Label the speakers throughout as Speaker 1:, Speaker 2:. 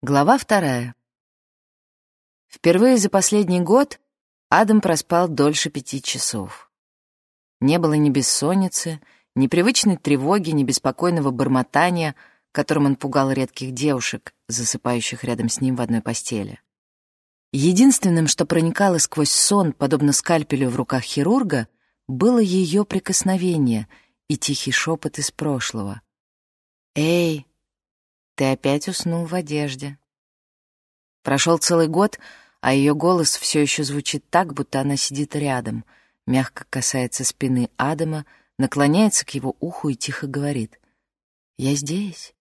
Speaker 1: Глава вторая. Впервые за последний год Адам проспал дольше пяти часов. Не было ни бессонницы, ни привычной тревоги, ни беспокойного бормотания, которым он пугал редких девушек, засыпающих рядом с ним в одной постели. Единственным, что проникало сквозь сон, подобно скальпелю в руках хирурга, было ее прикосновение и тихий шепот из прошлого. «Эй, ты опять уснул в одежде. Прошел целый год, а ее голос все еще звучит так, будто она сидит рядом, мягко касается спины Адама, наклоняется к его уху и тихо говорит «Я здесь».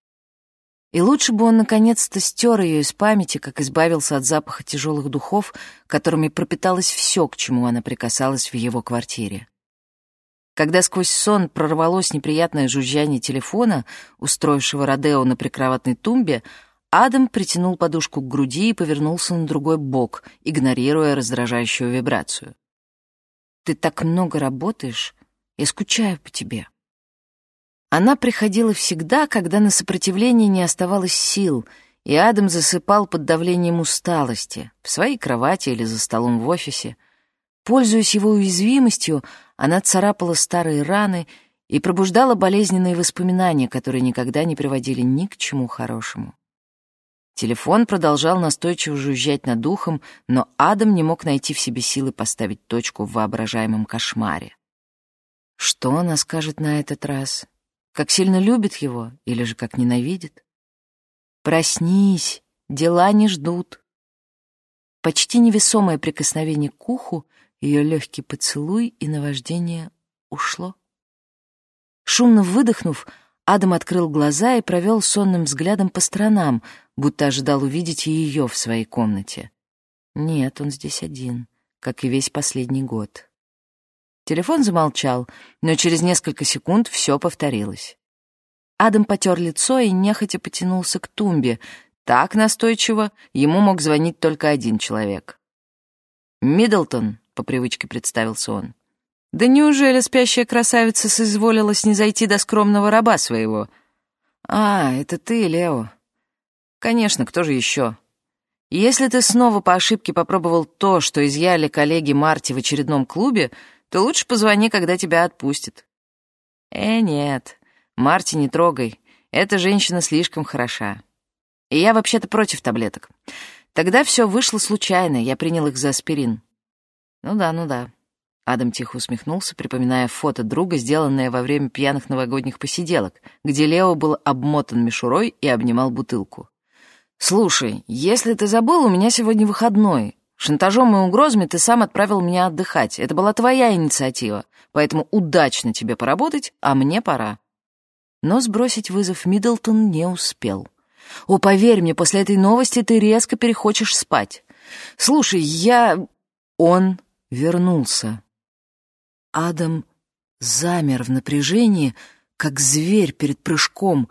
Speaker 1: И лучше бы он наконец-то стер ее из памяти, как избавился от запаха тяжелых духов, которыми пропиталось все, к чему она прикасалась в его квартире. Когда сквозь сон прорвалось неприятное жужжание телефона, устроившего Родео на прикроватной тумбе, Адам притянул подушку к груди и повернулся на другой бок, игнорируя раздражающую вибрацию. «Ты так много работаешь, я скучаю по тебе». Она приходила всегда, когда на сопротивление не оставалось сил, и Адам засыпал под давлением усталости, в своей кровати или за столом в офисе. Пользуясь его уязвимостью, она царапала старые раны и пробуждала болезненные воспоминания, которые никогда не приводили ни к чему хорошему. Телефон продолжал настойчиво жужжать над ухом, но Адам не мог найти в себе силы поставить точку в воображаемом кошмаре. Что она скажет на этот раз? Как сильно любит его или же как ненавидит? «Проснись, дела не ждут». Почти невесомое прикосновение к уху ее легкий поцелуй и наваждение ушло. Шумно выдохнув, Адам открыл глаза и провел сонным взглядом по сторонам, будто ожидал увидеть ее в своей комнате. Нет, он здесь один, как и весь последний год. Телефон замолчал, но через несколько секунд все повторилось. Адам потер лицо и нехотя потянулся к тумбе. Так настойчиво ему мог звонить только один человек. «Миддлтон», по привычке представился он. «Да неужели спящая красавица соизволилась не зайти до скромного раба своего?» «А, это ты, Лео. Конечно, кто же еще? Если ты снова по ошибке попробовал то, что изъяли коллеги Марти в очередном клубе, то лучше позвони, когда тебя отпустят». «Э, нет, Марти не трогай. Эта женщина слишком хороша. И я вообще-то против таблеток. Тогда все вышло случайно, я принял их за аспирин. «Ну да, ну да». Адам тихо усмехнулся, припоминая фото друга, сделанное во время пьяных новогодних посиделок, где Лео был обмотан мишурой и обнимал бутылку. «Слушай, если ты забыл, у меня сегодня выходной. Шантажом и угрозами ты сам отправил меня отдыхать. Это была твоя инициатива, поэтому удачно тебе поработать, а мне пора». Но сбросить вызов Миддлтон не успел. «О, поверь мне, после этой новости ты резко перехочешь спать. Слушай, я...» Он вернулся. Адам замер в напряжении, как зверь перед прыжком.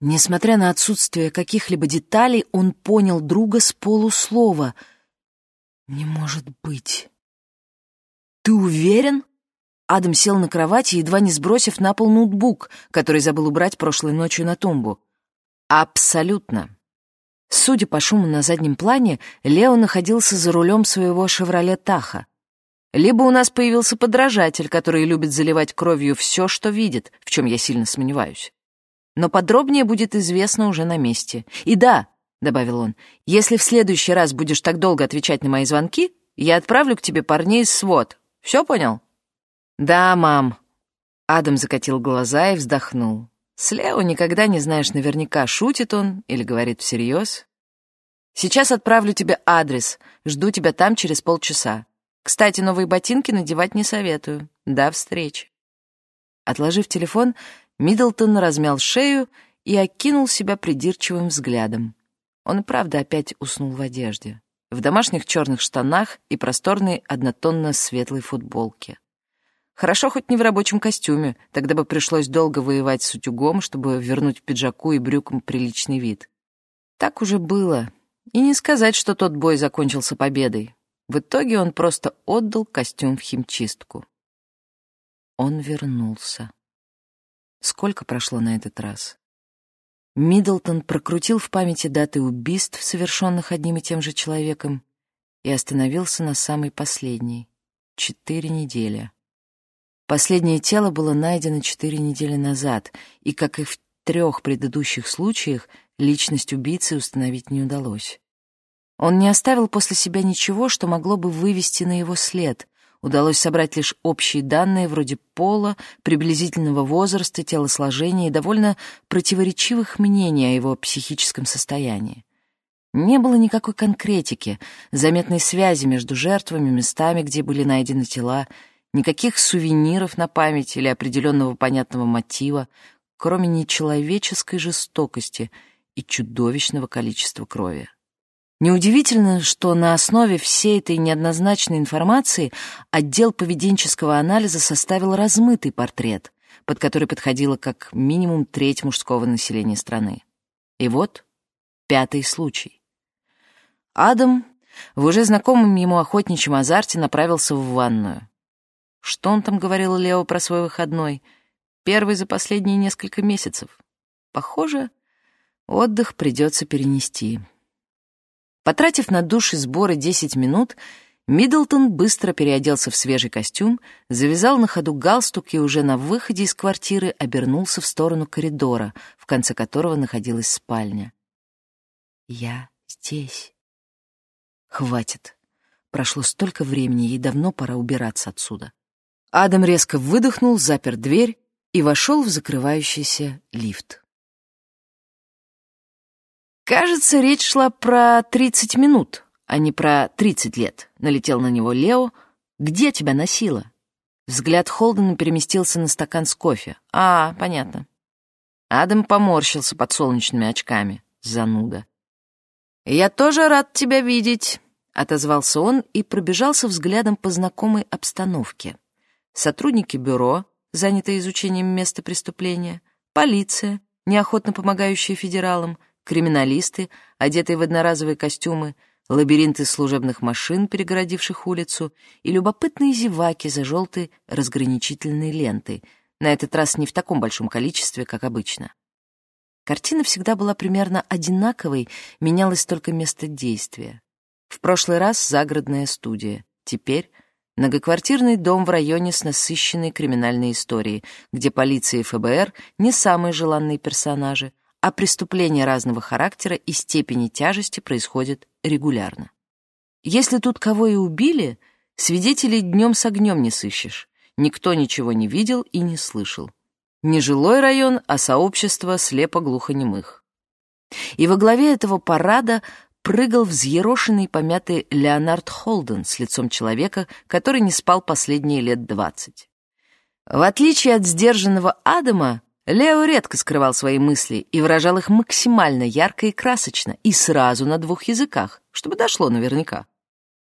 Speaker 1: Несмотря на отсутствие каких-либо деталей, он понял друга с полуслова. «Не может быть!» «Ты уверен?» Адам сел на кровати, едва не сбросив на пол ноутбук, который забыл убрать прошлой ночью на тумбу. «Абсолютно!» Судя по шуму на заднем плане, Лео находился за рулем своего «Шевроле Таха». Либо у нас появился подражатель, который любит заливать кровью все, что видит, в чем я сильно сомневаюсь. Но подробнее будет известно уже на месте. И да, — добавил он, — если в следующий раз будешь так долго отвечать на мои звонки, я отправлю к тебе парней из свод. Все понял? Да, мам. Адам закатил глаза и вздохнул. С Лео никогда не знаешь наверняка, шутит он или говорит всерьез. Сейчас отправлю тебе адрес, жду тебя там через полчаса. Кстати, новые ботинки надевать не советую. До встречи. Отложив телефон, Миддлтон размял шею и окинул себя придирчивым взглядом. Он и правда опять уснул в одежде, в домашних черных штанах и просторной однотонно-светлой футболке. Хорошо хоть не в рабочем костюме, тогда бы пришлось долго воевать с утюгом, чтобы вернуть пиджаку и брюкам приличный вид. Так уже было. И не сказать, что тот бой закончился победой. В итоге он просто отдал костюм в химчистку. Он вернулся. Сколько прошло на этот раз? Миддлтон прокрутил в памяти даты убийств, совершенных одним и тем же человеком, и остановился на самой последней — четыре недели. Последнее тело было найдено четыре недели назад, и, как и в трех предыдущих случаях, личность убийцы установить не удалось. Он не оставил после себя ничего, что могло бы вывести на его след. Удалось собрать лишь общие данные вроде пола, приблизительного возраста, телосложения и довольно противоречивых мнений о его психическом состоянии. Не было никакой конкретики, заметной связи между жертвами, местами, где были найдены тела, Никаких сувениров на память или определенного понятного мотива, кроме нечеловеческой жестокости и чудовищного количества крови. Неудивительно, что на основе всей этой неоднозначной информации отдел поведенческого анализа составил размытый портрет, под который подходило как минимум треть мужского населения страны. И вот пятый случай. Адам в уже знакомом ему охотничьем азарте направился в ванную. Что он там говорил Лео про свой выходной? Первый за последние несколько месяцев. Похоже, отдых придется перенести. Потратив на душ и сборы 10 минут, Миддлтон быстро переоделся в свежий костюм, завязал на ходу галстук и уже на выходе из квартиры обернулся в сторону коридора, в конце которого находилась спальня. «Я здесь». «Хватит. Прошло столько времени, ей давно пора убираться отсюда». Адам резко выдохнул, запер дверь и вошел в закрывающийся лифт. «Кажется, речь шла про 30 минут, а не про 30 лет», — налетел на него Лео. «Где тебя носило?» Взгляд Холдена переместился на стакан с кофе. «А, понятно». Адам поморщился под солнечными очками. Зануда. «Я тоже рад тебя видеть», — отозвался он и пробежался взглядом по знакомой обстановке сотрудники бюро, занятые изучением места преступления, полиция, неохотно помогающая федералам, криминалисты, одетые в одноразовые костюмы, лабиринты служебных машин, перегородивших улицу, и любопытные зеваки за желтой разграничительной лентой, на этот раз не в таком большом количестве, как обычно. Картина всегда была примерно одинаковой, менялось только место действия. В прошлый раз загородная студия, теперь — Многоквартирный дом в районе с насыщенной криминальной историей, где полиция и ФБР не самые желанные персонажи, а преступления разного характера и степени тяжести происходят регулярно. Если тут кого и убили, свидетелей днем с огнем не сыщешь. Никто ничего не видел и не слышал. Не жилой район, а сообщество слепо-глухонемых. И во главе этого парада прыгал взъерошенный помятый Леонард Холден с лицом человека, который не спал последние лет двадцать. В отличие от сдержанного Адама, Лео редко скрывал свои мысли и выражал их максимально ярко и красочно, и сразу на двух языках, чтобы дошло наверняка.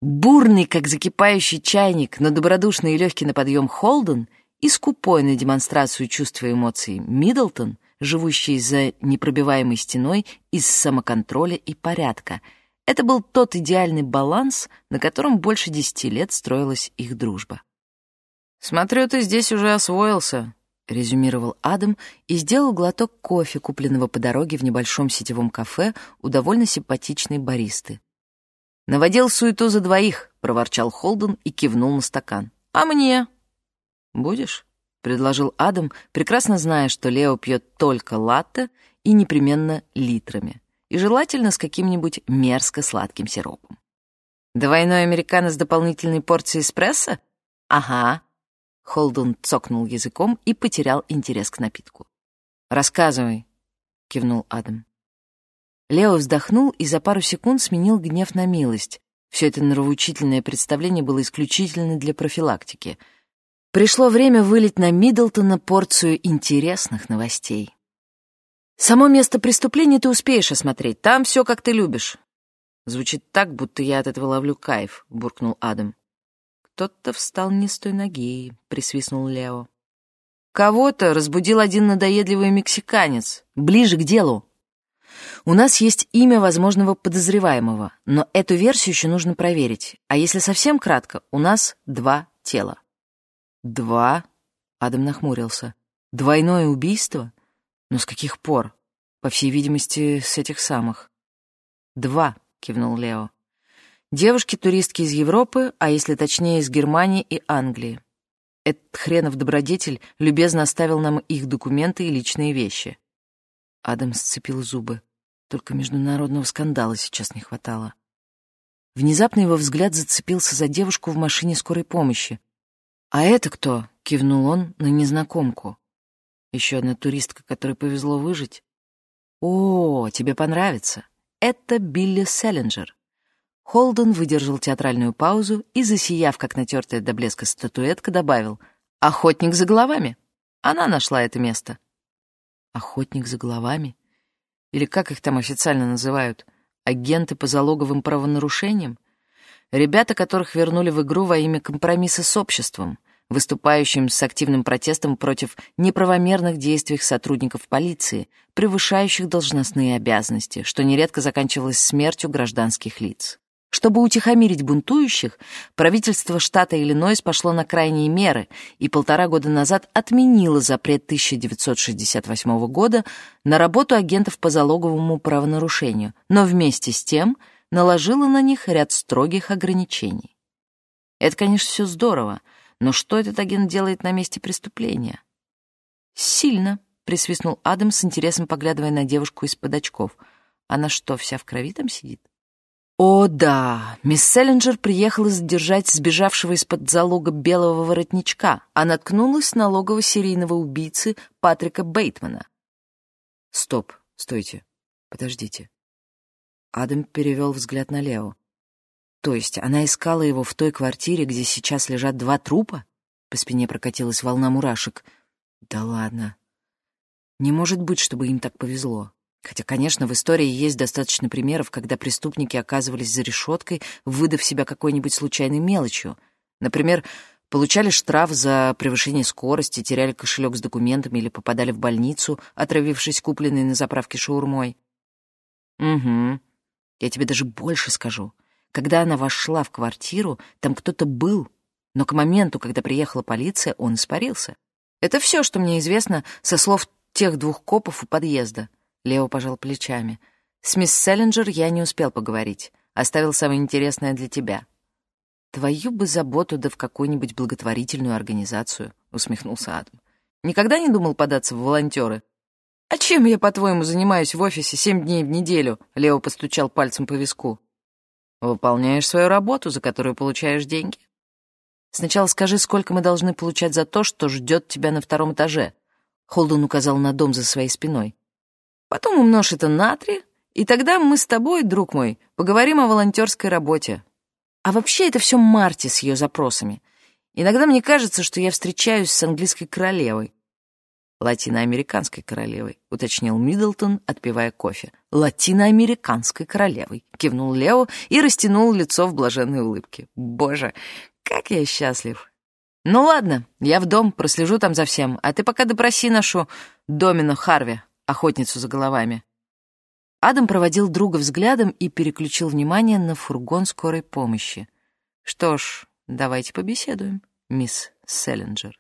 Speaker 1: Бурный, как закипающий чайник, но добродушный и легкий на подъем Холден и скупой на демонстрацию чувств и эмоций Миддлтон — живущий за непробиваемой стеной из самоконтроля и порядка. Это был тот идеальный баланс, на котором больше десяти лет строилась их дружба. «Смотрю, ты здесь уже освоился», — резюмировал Адам и сделал глоток кофе, купленного по дороге в небольшом сетевом кафе у довольно симпатичной баристы. «Наводил суету за двоих», — проворчал Холден и кивнул на стакан. «А мне?» «Будешь?» — предложил Адам, прекрасно зная, что Лео пьет только латте и непременно литрами, и желательно с каким-нибудь мерзко-сладким сиропом. «Двойной американо с дополнительной порцией эспрессо?» «Ага». Холдун цокнул языком и потерял интерес к напитку. «Рассказывай», — кивнул Адам. Лео вздохнул и за пару секунд сменил гнев на милость. Все это нравоучительное представление было исключительно для профилактики — Пришло время вылить на Миддлтона порцию интересных новостей. «Само место преступления ты успеешь осмотреть. Там все, как ты любишь». Звучит так, будто я от этого ловлю кайф, — буркнул Адам. «Кто-то встал не с той ноги», — присвистнул Лео. «Кого-то разбудил один надоедливый мексиканец. Ближе к делу». У нас есть имя возможного подозреваемого, но эту версию еще нужно проверить. А если совсем кратко, у нас два тела. «Два?» — Адам нахмурился. «Двойное убийство? Но с каких пор? По всей видимости, с этих самых. «Два», — кивнул Лео. «Девушки-туристки из Европы, а если точнее, из Германии и Англии. Этот хренов добродетель любезно оставил нам их документы и личные вещи». Адам сцепил зубы. Только международного скандала сейчас не хватало. Внезапно его взгляд зацепился за девушку в машине скорой помощи. «А это кто?» — кивнул он на незнакомку. Еще одна туристка, которой повезло выжить. «О, тебе понравится. Это Билли Селлинджер». Холден выдержал театральную паузу и, засияв, как натертая до блеска статуэтка, добавил «Охотник за головами». Она нашла это место. «Охотник за головами?» Или как их там официально называют? Агенты по залоговым правонарушениям? Ребята, которых вернули в игру во имя компромисса с обществом — выступающим с активным протестом против неправомерных действий сотрудников полиции, превышающих должностные обязанности, что нередко заканчивалось смертью гражданских лиц. Чтобы утихомирить бунтующих, правительство штата Иллинойс пошло на крайние меры и полтора года назад отменило запрет 1968 года на работу агентов по залоговому правонарушению, но вместе с тем наложило на них ряд строгих ограничений. Это, конечно, все здорово, но что этот агент делает на месте преступления? «Сильно», — присвистнул Адам с интересом, поглядывая на девушку из-под очков. «Она что, вся в крови там сидит?» О, да, мисс Селлинджер приехала задержать сбежавшего из-под залога белого воротничка, а наткнулась на логово серийного убийцы Патрика Бейтмана. Стоп, стойте, подождите. Адам перевел взгляд на Лео. То есть она искала его в той квартире, где сейчас лежат два трупа? По спине прокатилась волна мурашек. Да ладно. Не может быть, чтобы им так повезло. Хотя, конечно, в истории есть достаточно примеров, когда преступники оказывались за решеткой, выдав себя какой-нибудь случайной мелочью. Например, получали штраф за превышение скорости, теряли кошелек с документами или попадали в больницу, отравившись купленной на заправке шаурмой. Угу. Я тебе даже больше скажу. Когда она вошла в квартиру, там кто-то был, но к моменту, когда приехала полиция, он испарился. Это все, что мне известно со слов тех двух копов у подъезда. Лео пожал плечами. С мисс Селлинджер я не успел поговорить. Оставил самое интересное для тебя. Твою бы заботу да в какую-нибудь благотворительную организацию, усмехнулся Адам. Никогда не думал податься в волонтеры? А чем я, по-твоему, занимаюсь в офисе семь дней в неделю? Лео постучал пальцем по виску. Выполняешь свою работу, за которую получаешь деньги. Сначала скажи, сколько мы должны получать за то, что ждет тебя на втором этаже. Холден указал на дом за своей спиной. Потом умножь это на три, и тогда мы с тобой, друг мой, поговорим о волонтерской работе. А вообще это все Марти с ее запросами. Иногда мне кажется, что я встречаюсь с английской королевой латиноамериканской королевой», — уточнил Миддлтон, отпивая кофе. «Латиноамериканской королевой», — кивнул Лео и растянул лицо в блаженной улыбке. «Боже, как я счастлив!» «Ну ладно, я в дом, прослежу там за всем, а ты пока допроси нашу Домину Харви, охотницу за головами». Адам проводил друга взглядом и переключил внимание на фургон скорой помощи. «Что ж, давайте побеседуем, мисс Селлинджер».